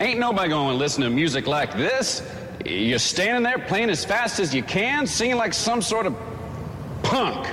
Ain't nobody going to listen to music like this. You're standing there playing as fast as you can, singing like some sort of punk.